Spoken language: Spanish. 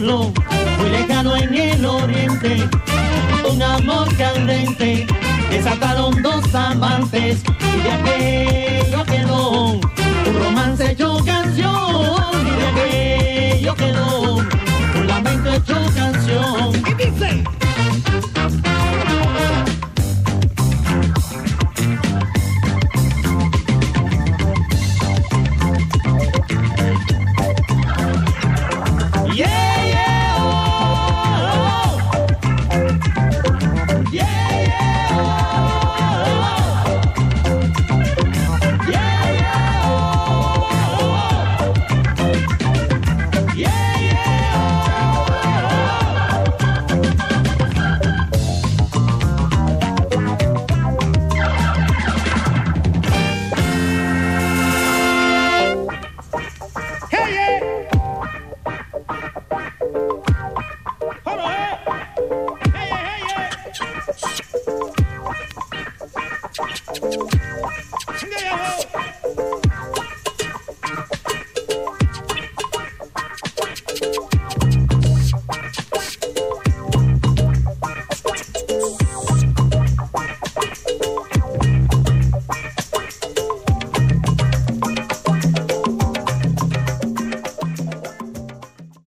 pueblo, muy lejano en el oriente, un amor candente, desataron dos amantes y ya